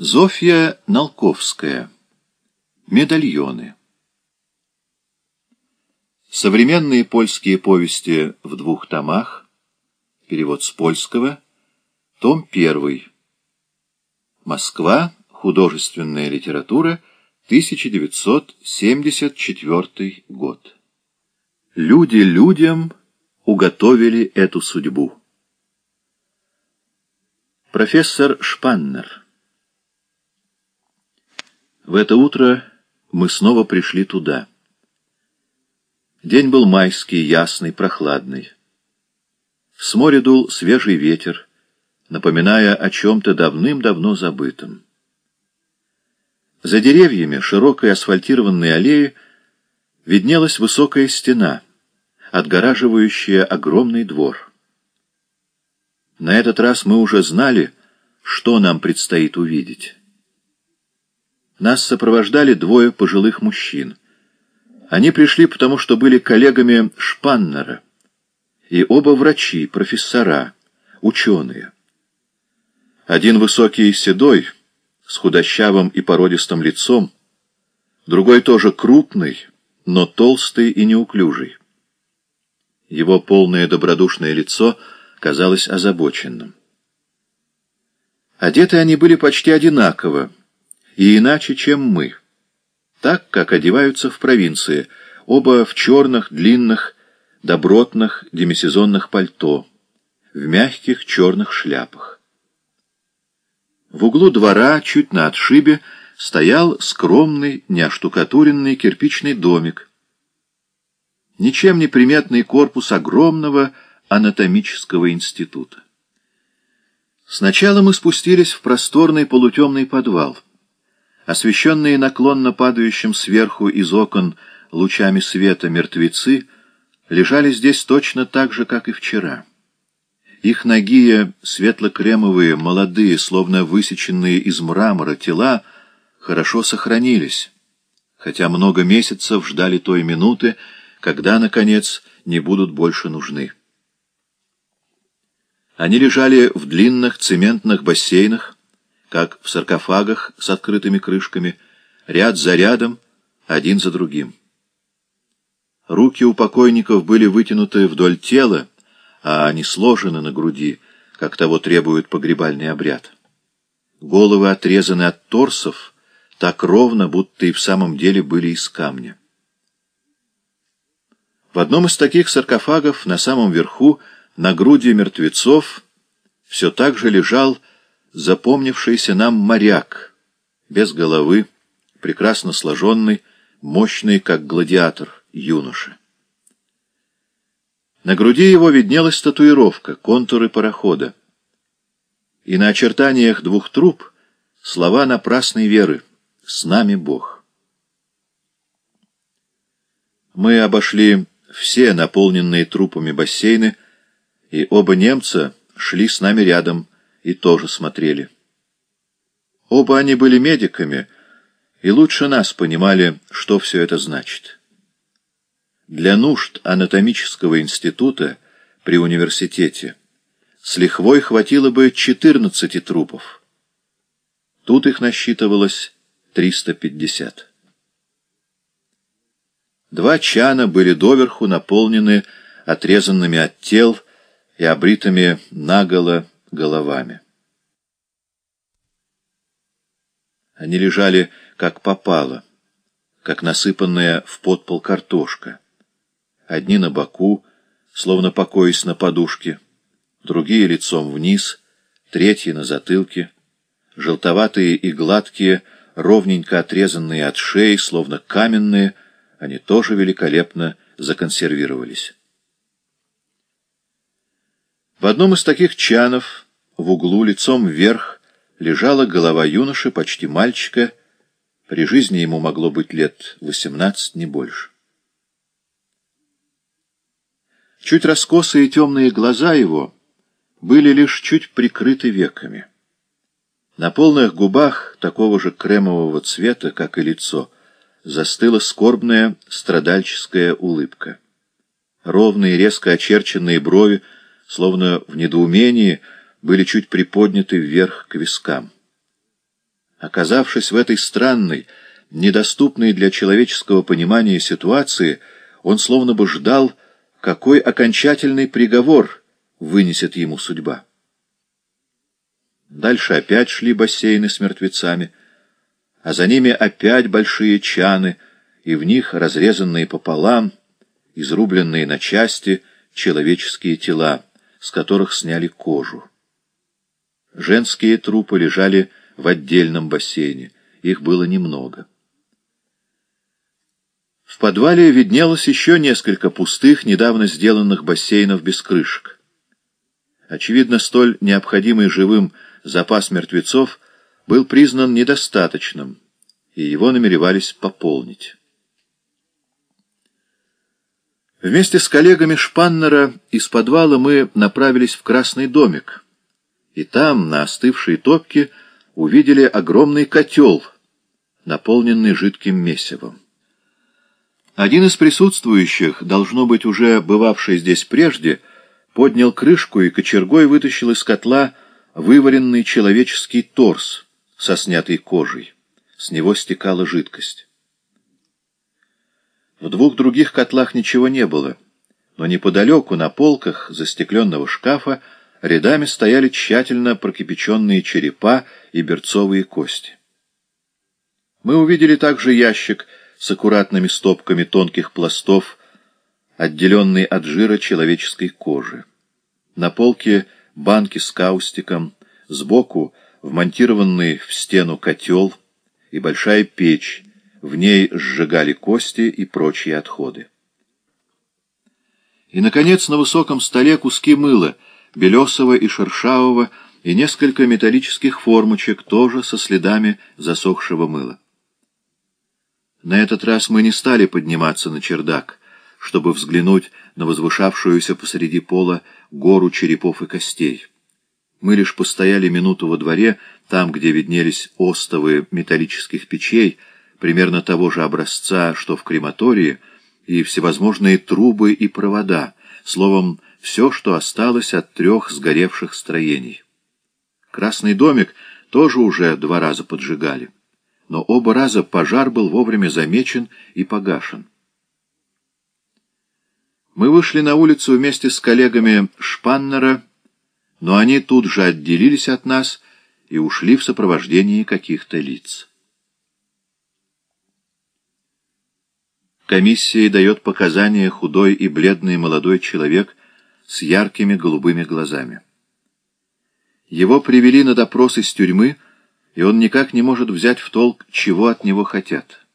Зофья Налковская. Медальоны. Современные польские повести в двух томах. Перевод с польского. Том 1. Москва. Художественная литература. 1974 год. Люди людям уготовили эту судьбу. Профессор Шпаннер в это утро мы снова пришли туда. День был майский, ясный, прохладный. С моря дул свежий ветер, напоминая о чем-то давным-давно забытом. За деревьями широкой асфальтированной аллеи виднелась высокая стена, отгораживающая огромный двор. На этот раз мы уже знали, что нам предстоит увидеть. Нас сопровождали двое пожилых мужчин. Они пришли потому, что были коллегами Шпаннера. И оба врачи, профессора, ученые. Один высокий и седой, с худощавым и породистым лицом, другой тоже крупный, но толстый и неуклюжий. Его полное добродушное лицо казалось озабоченным. Одеты они были почти одинаково, и иначе, чем мы. Так, как одеваются в провинции, оба в черных, длинных, добротных демисезонных пальто, в мягких черных шляпах. В углу двора, чуть на отшибе, стоял скромный, неоштукатуренный кирпичный домик. Ничем не приметный корпус огромного анатомического института. Сначала мы спустились в просторный полутемный подвал — Освещенные наклонно падающим сверху из окон лучами света мертвецы лежали здесь точно так же, как и вчера. Их ногие, светло-кремовые, молодые, словно высеченные из мрамора тела, хорошо сохранились, хотя много месяцев ждали той минуты, когда, наконец, не будут больше нужны. Они лежали в длинных цементных бассейнах, как в саркофагах с открытыми крышками, ряд за рядом, один за другим. Руки у покойников были вытянуты вдоль тела, а они сложены на груди, как того требует погребальный обряд. Головы отрезаны от торсов так ровно, будто и в самом деле были из камня. В одном из таких саркофагов на самом верху, на груди мертвецов, все так же лежал запомнившийся нам моряк, без головы, прекрасно сложенный, мощный, как гладиатор, юноша. На груди его виднелась татуировка, контуры парохода. И на очертаниях двух труб слова напрасной веры «С нами Бог». Мы обошли все наполненные трупами бассейны, и оба немца шли с нами рядом, и тоже смотрели. Оба они были медиками и лучше нас понимали, что все это значит. Для нужд анатомического института при университете с лихвой хватило бы 14 трупов. Тут их насчитывалось 350. Два чана были доверху наполнены отрезанными от тел и обритыми наголо головами. Они лежали как попало, как насыпанная в подпол картошка. Одни на боку, словно покоясь на подушке, другие лицом вниз, третьи на затылке, желтоватые и гладкие, ровненько отрезанные от шеи, словно каменные, они тоже великолепно законсервировались. В одном из таких чанов, в углу, лицом вверх, лежала голова юноши, почти мальчика. При жизни ему могло быть лет восемнадцать, не больше. Чуть раскосые темные глаза его были лишь чуть прикрыты веками. На полных губах такого же кремового цвета, как и лицо, застыла скорбная страдальческая улыбка. Ровные, резко очерченные брови — словно в недоумении, были чуть приподняты вверх к вискам. Оказавшись в этой странной, недоступной для человеческого понимания ситуации, он словно бы ждал, какой окончательный приговор вынесет ему судьба. Дальше опять шли бассейны с мертвецами, а за ними опять большие чаны, и в них разрезанные пополам, изрубленные на части человеческие тела, с которых сняли кожу. Женские трупы лежали в отдельном бассейне, их было немного. В подвале виднелось еще несколько пустых, недавно сделанных бассейнов без крышек. Очевидно, столь необходимый живым запас мертвецов был признан недостаточным, и его намеревались пополнить. Вместе с коллегами Шпаннера из подвала мы направились в Красный домик, и там, на остывшей топке, увидели огромный котел, наполненный жидким месивом. Один из присутствующих, должно быть уже бывавший здесь прежде, поднял крышку и кочергой вытащил из котла вываренный человеческий торс со снятой кожей. С него стекала жидкость. В двух других котлах ничего не было, но неподалеку на полках застекленного шкафа рядами стояли тщательно прокипяченные черепа и берцовые кости. Мы увидели также ящик с аккуратными стопками тонких пластов, отделенный от жира человеческой кожи. На полке банки с каустиком, сбоку вмонтированный в стену котел и большая печь, в ней сжигали кости и прочие отходы. И, наконец, на высоком столе куски мыла, белесого и шершавого, и несколько металлических формочек, тоже со следами засохшего мыла. На этот раз мы не стали подниматься на чердак, чтобы взглянуть на возвышавшуюся посреди пола гору черепов и костей. Мы лишь постояли минуту во дворе, там, где виднелись остовы металлических печей, примерно того же образца, что в крематории, и всевозможные трубы и провода, словом, все, что осталось от трех сгоревших строений. Красный домик тоже уже два раза поджигали но оба раза пожар был вовремя замечен и погашен. Мы вышли на улицу вместе с коллегами Шпаннера, но они тут же отделились от нас и ушли в сопровождении каких-то лиц. Комиссии дает показания худой и бледный молодой человек с яркими голубыми глазами. Его привели на допрос из тюрьмы, и он никак не может взять в толк, чего от него хотят.